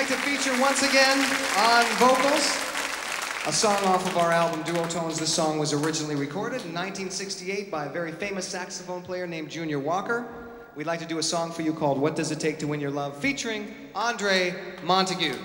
Like to feature once again on vocals a song off of our album Duotones. This song was originally recorded in 1968 by a very famous saxophone player named Junior Walker. We'd like to do a song for you called What Does It Take to Win Your Love featuring Andre Montague.